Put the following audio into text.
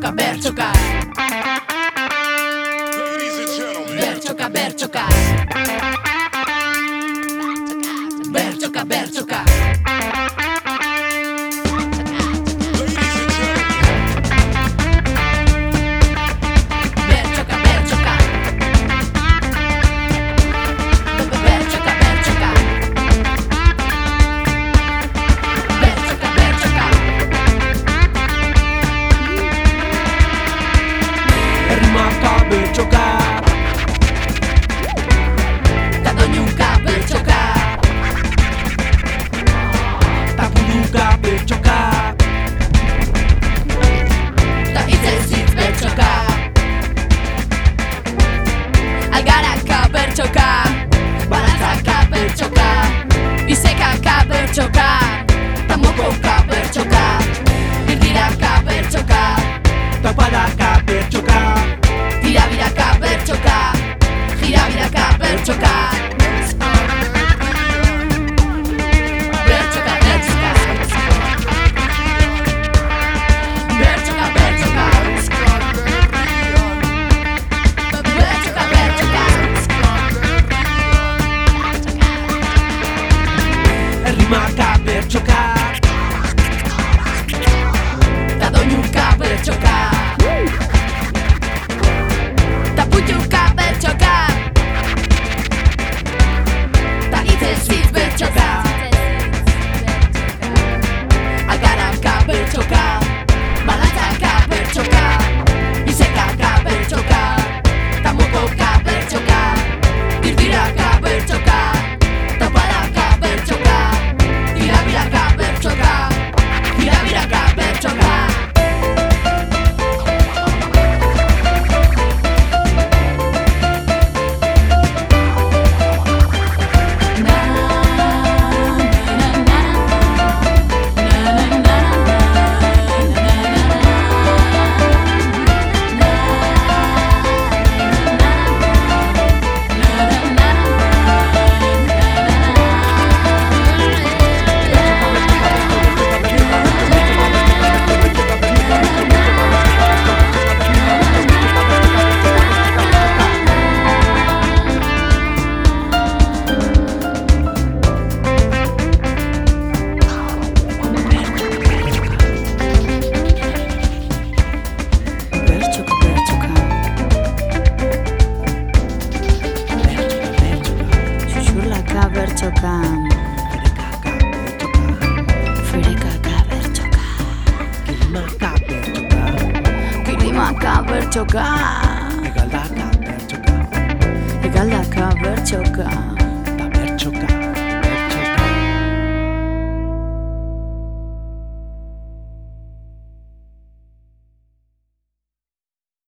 bertsoka, bertsoka. Bertsoka, bertsoka. Bertsoka, bertsoka. chocar. Marca bertsokan Egalaka bertsoka Egalaka bertsoka Egalaka bertsoka Ta bertsoka